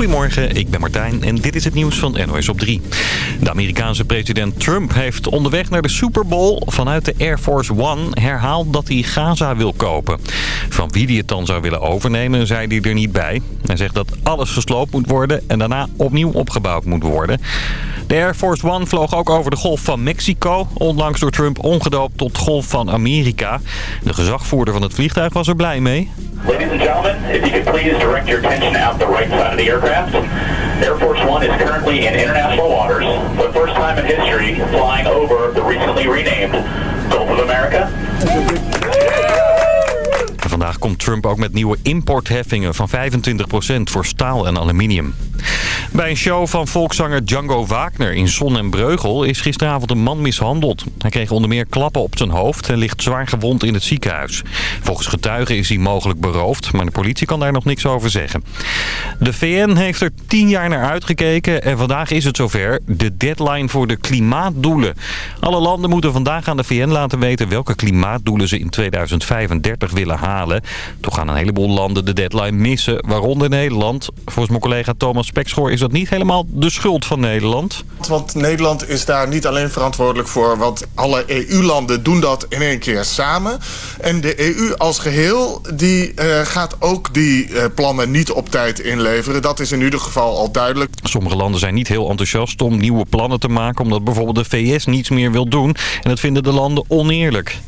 Goedemorgen, ik ben Martijn en dit is het nieuws van NOS op 3. De Amerikaanse president Trump heeft onderweg naar de Super Bowl vanuit de Air Force One herhaald dat hij Gaza wil kopen. Van wie hij het dan zou willen overnemen, zei hij er niet bij. Hij zegt dat alles gesloopt moet worden en daarna opnieuw opgebouwd moet worden. De Air Force One vloog ook over de Golf van Mexico, onlangs door Trump omgedoopt tot Golf van Amerika. De gezagvoerder van het vliegtuig was er blij mee. Ladies and gentlemen, if you could please direct your attention out the right side of the aircraft. Air Force One is currently in international waters for the first time in history flying over the recently renamed Gulf of America. Vandaag komt Trump ook met nieuwe importheffingen van 25% voor staal en aluminium. Bij een show van volkszanger Django Wagner in Zon en Breugel is gisteravond een man mishandeld. Hij kreeg onder meer klappen op zijn hoofd en ligt zwaar gewond in het ziekenhuis. Volgens getuigen is hij mogelijk beroofd, maar de politie kan daar nog niks over zeggen. De VN heeft er tien jaar naar uitgekeken en vandaag is het zover. De deadline voor de klimaatdoelen. Alle landen moeten vandaag aan de VN laten weten welke klimaatdoelen ze in 2035 willen halen. Toch gaan een heleboel landen de deadline missen, waaronder Nederland. Volgens mijn collega Thomas Spekschoor is dat niet helemaal de schuld van Nederland. Want Nederland is daar niet alleen verantwoordelijk voor... want alle EU-landen doen dat in één keer samen. En de EU als geheel die, uh, gaat ook die uh, plannen niet op tijd inleveren. Dat is in ieder geval al duidelijk. Sommige landen zijn niet heel enthousiast om nieuwe plannen te maken... omdat bijvoorbeeld de VS niets meer wil doen. En dat vinden de landen oneerlijk.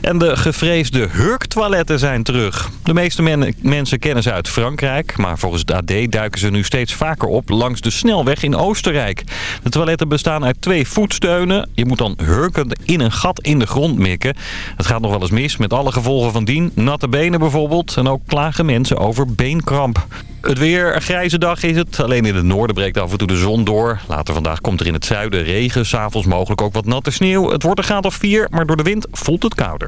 En de gevreesde hurktoiletten zijn terug. De meeste men mensen kennen ze uit Frankrijk. Maar volgens het AD duiken ze nu steeds vaker op langs de snelweg in Oostenrijk. De toiletten bestaan uit twee voetsteunen. Je moet dan hurken in een gat in de grond mikken. Het gaat nog wel eens mis met alle gevolgen van dien. Natte benen bijvoorbeeld. En ook klagen mensen over beenkramp. Het weer, een grijze dag is het. Alleen in het noorden breekt af en toe de zon door. Later vandaag komt er in het zuiden regen. S'avonds mogelijk ook wat natte sneeuw. Het wordt een graad of 4, maar door de wind voelt het kouder.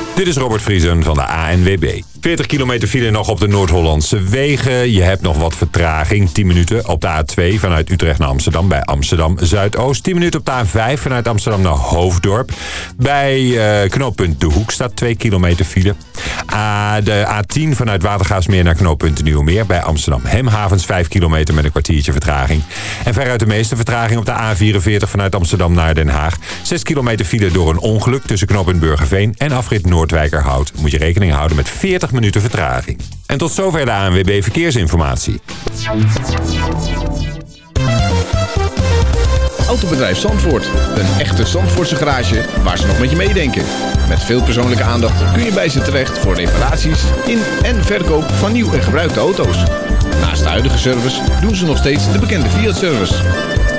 Dit is Robert Vriesen van de ANWB. 40 kilometer file nog op de Noord-Hollandse wegen. Je hebt nog wat vertraging. 10 minuten op de A2 vanuit Utrecht naar Amsterdam. Bij Amsterdam Zuidoost. 10 minuten op de A5 vanuit Amsterdam naar Hoofddorp. Bij uh, knooppunt De Hoek staat 2 kilometer file. De A10 vanuit Watergaasmeer naar knooppunt Nieuwmeer. Bij Amsterdam Hemhavens 5 kilometer met een kwartiertje vertraging. En veruit de meeste vertraging op de A44 vanuit Amsterdam naar Den Haag. 6 kilometer file door een ongeluk tussen knooppunt Burgerveen en afrit Noordwijkerhout. Moet je rekening houden met 40 minuten vertraging. En tot zover de ANWB Verkeersinformatie. Autobedrijf Zandvoort. Een echte Zandvoortse garage waar ze nog met je meedenken. Met veel persoonlijke aandacht kun je bij ze terecht voor reparaties in en verkoop van nieuw en gebruikte auto's. Naast de huidige service doen ze nog steeds de bekende Fiat-service.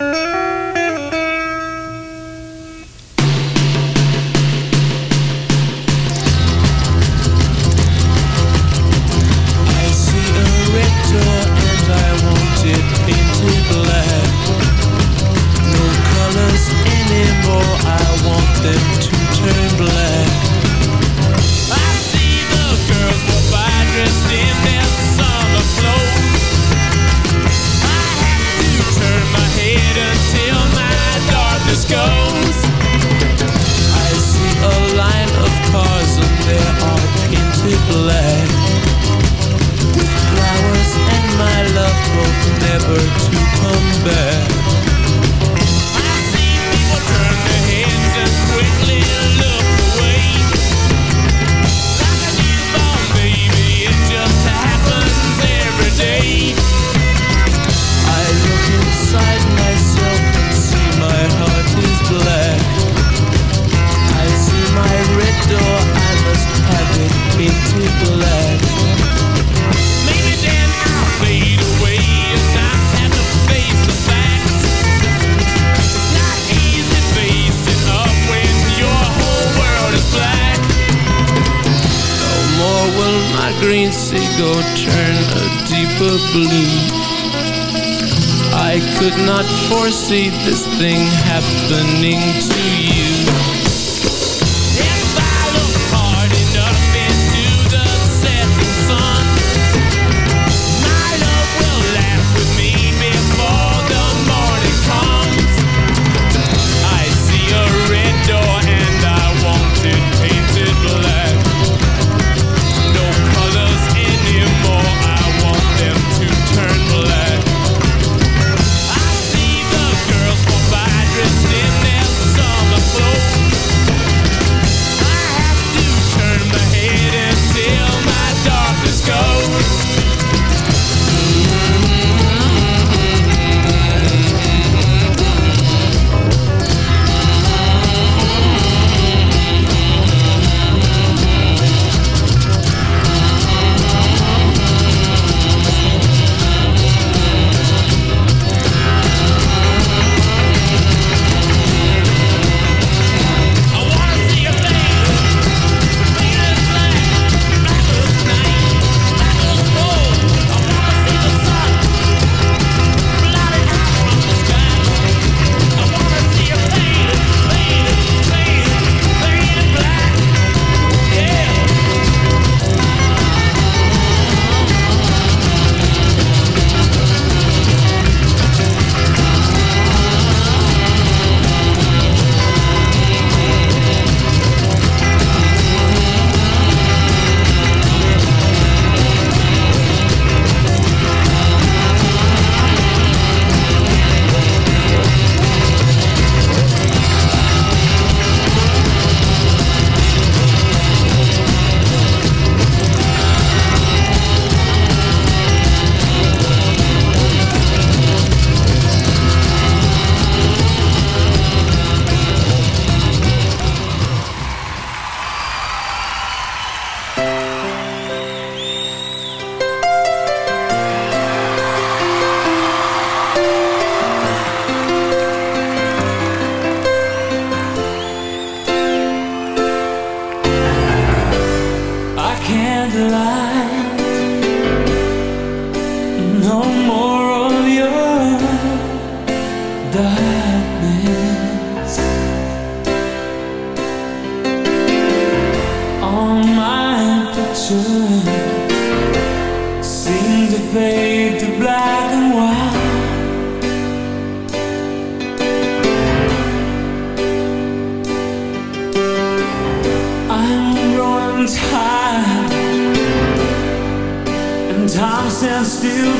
Maybe candlelight. still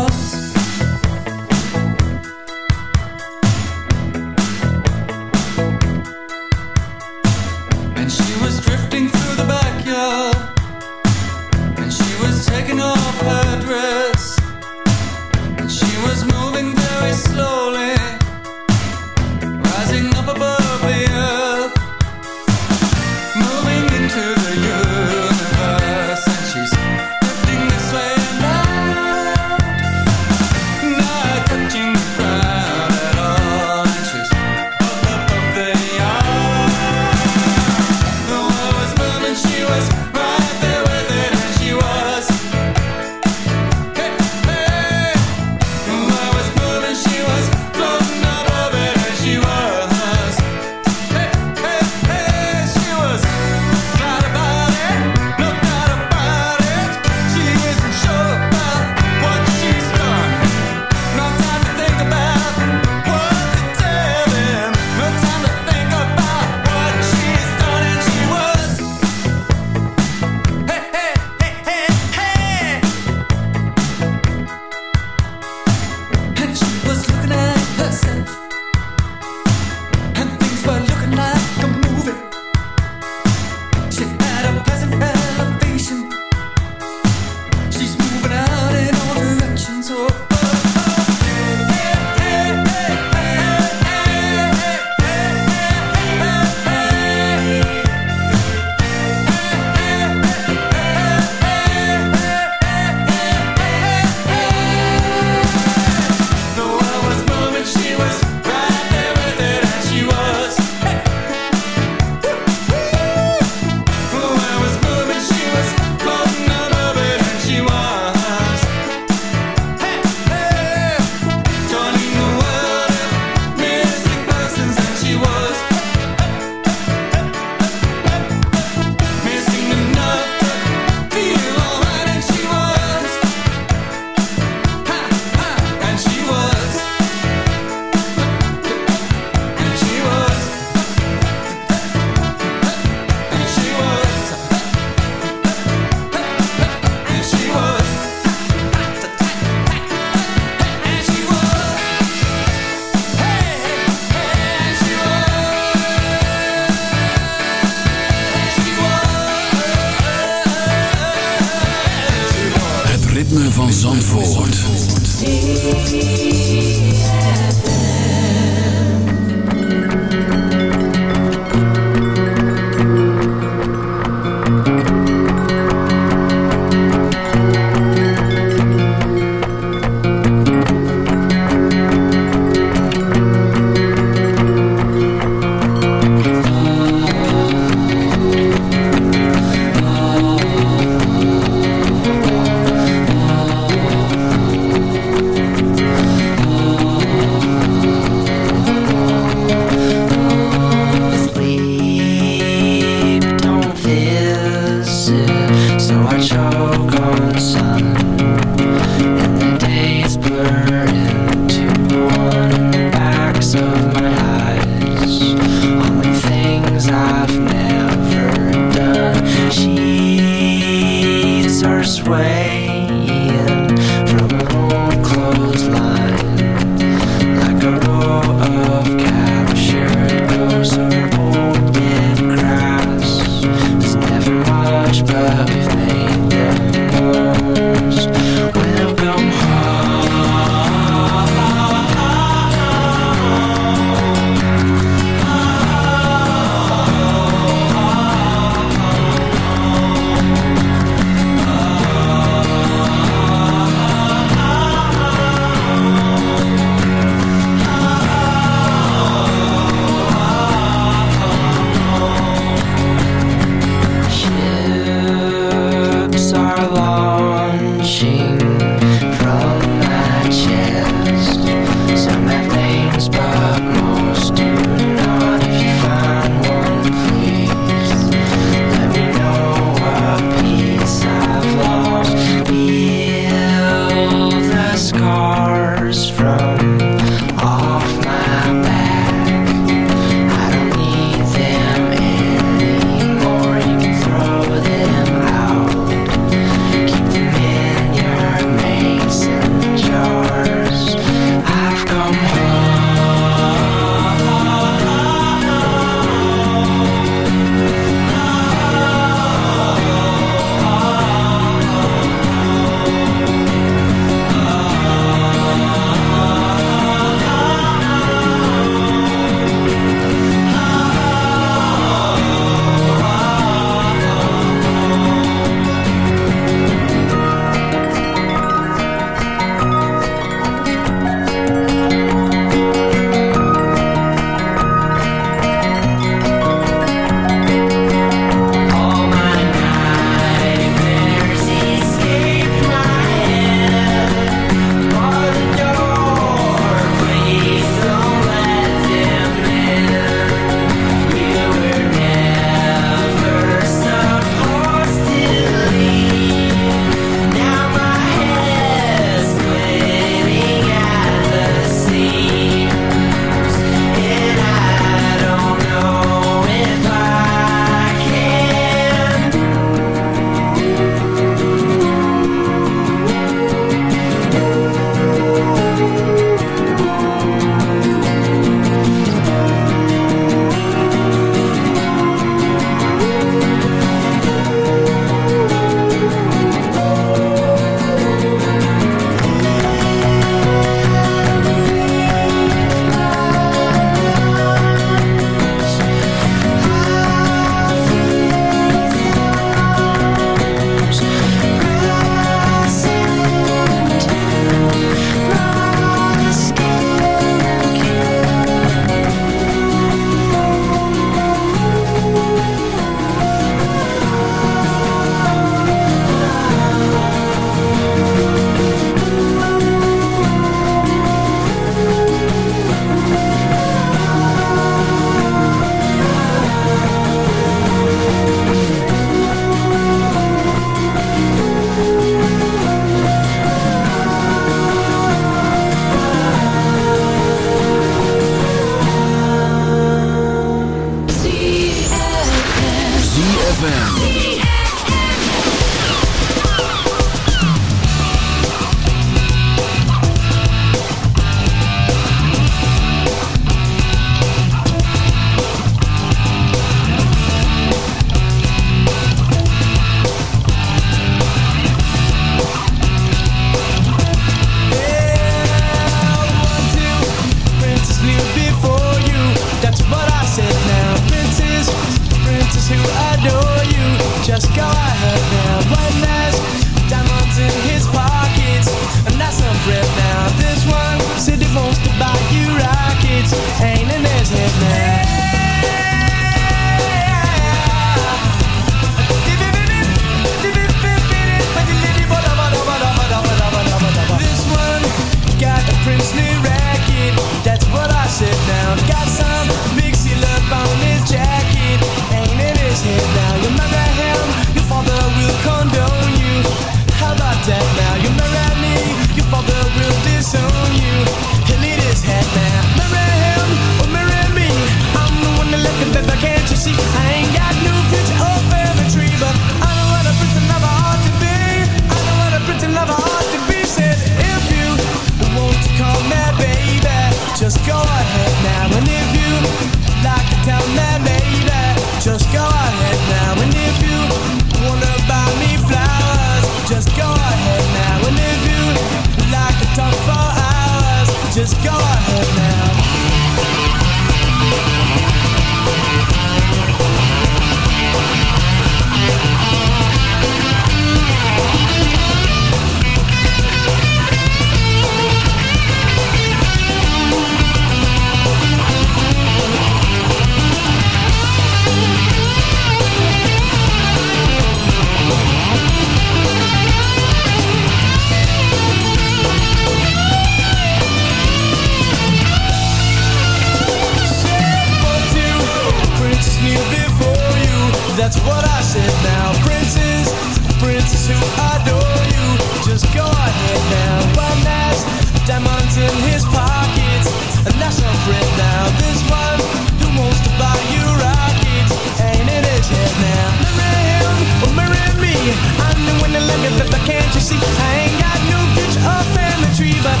That's what I said now. Princess, princess who adore you. Just go ahead now. One has diamonds in his pockets. And that's our now. This one who wants to buy you rockets. Ain't in his head now. Marry him or marry me. I'm the one that let me live. Can't you see? I ain't got no future or family tree, but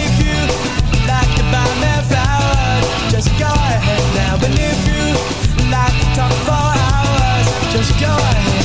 But if you like to talk for hours. Just go ahead.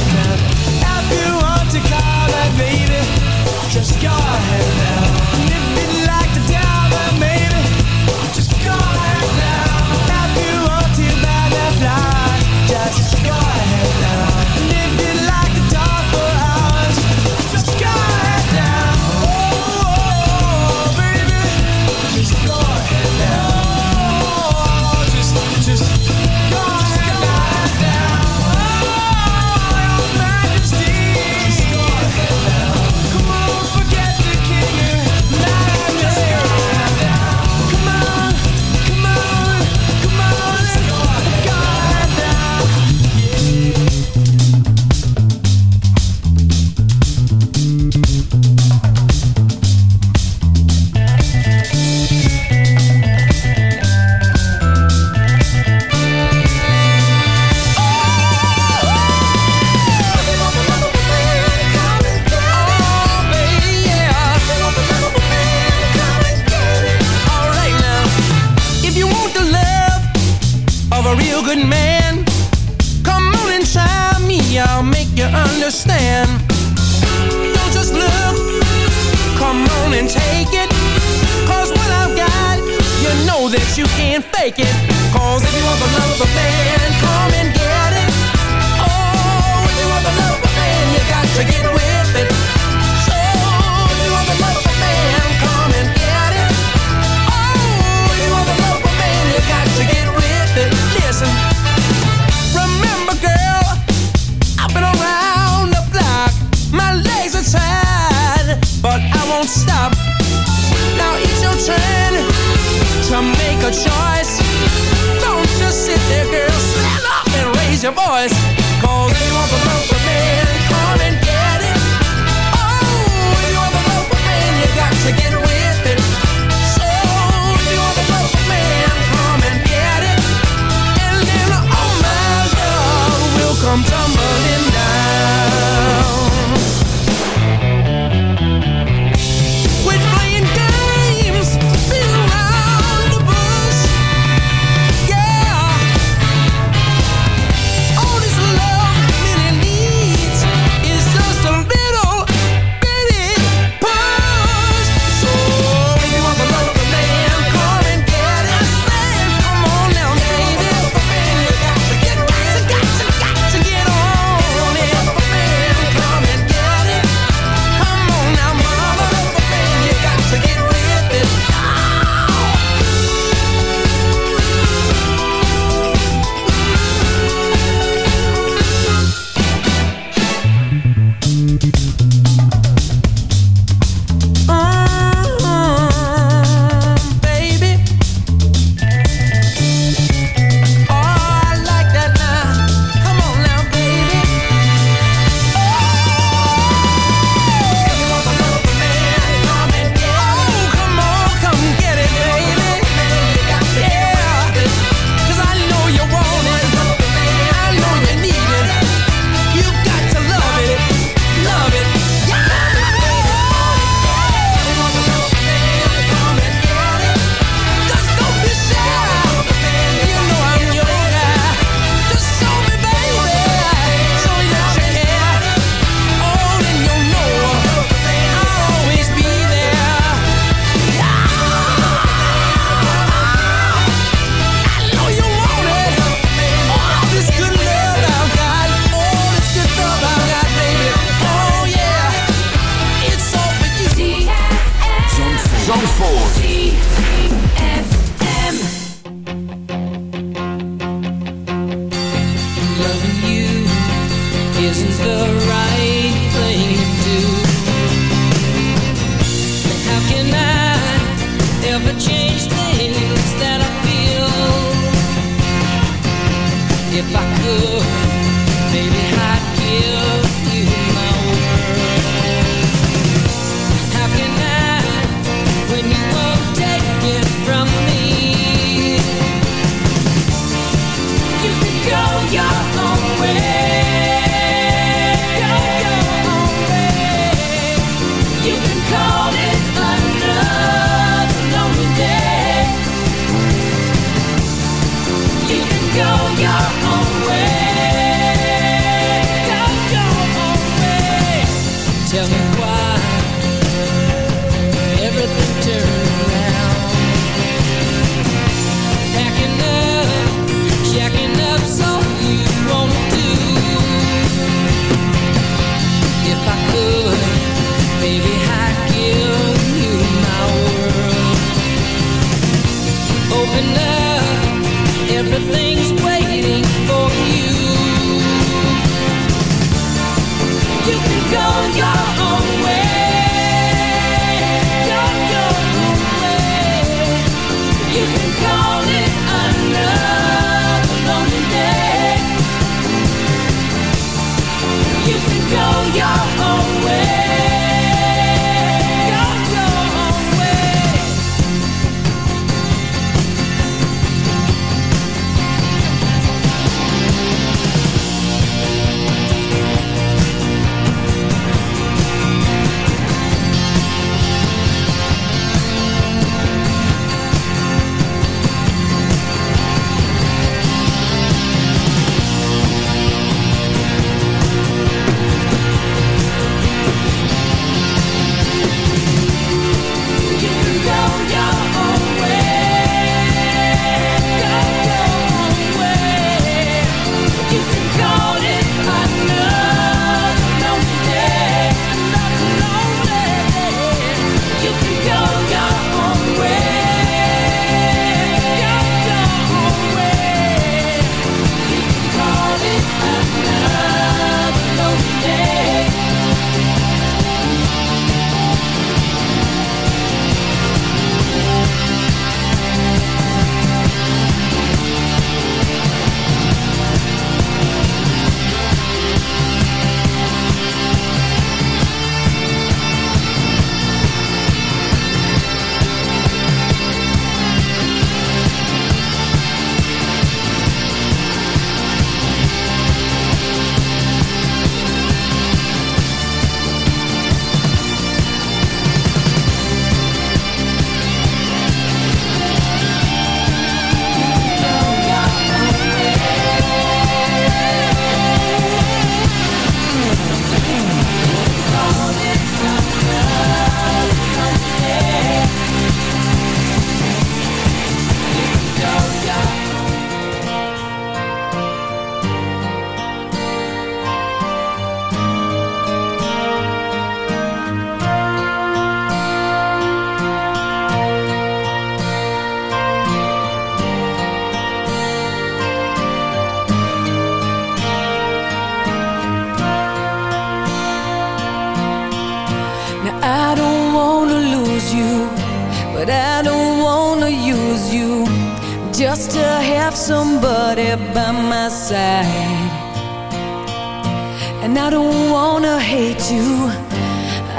You,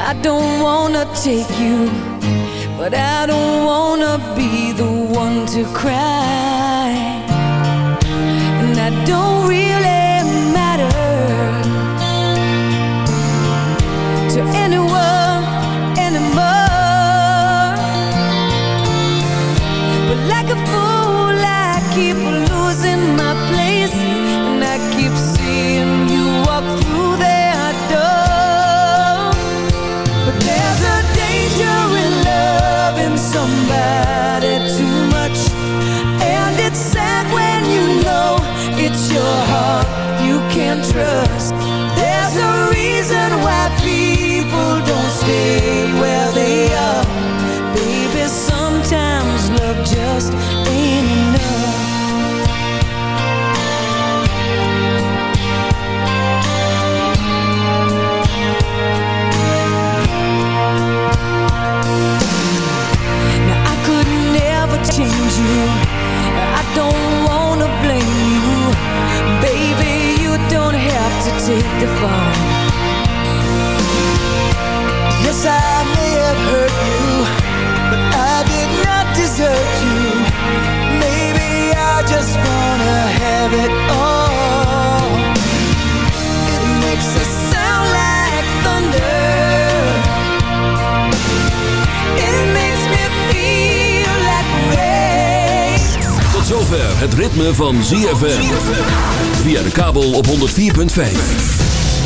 I don't wanna take you, but I don't wanna be the one to cry. And I don't really fall. Yes, I may have hurt you, but I did not desert you. Maybe I just wanna have it all. It makes us sound like thunder. It makes me feel like. Tot zover het ritme van ZFM. Via de kabel op 104.5.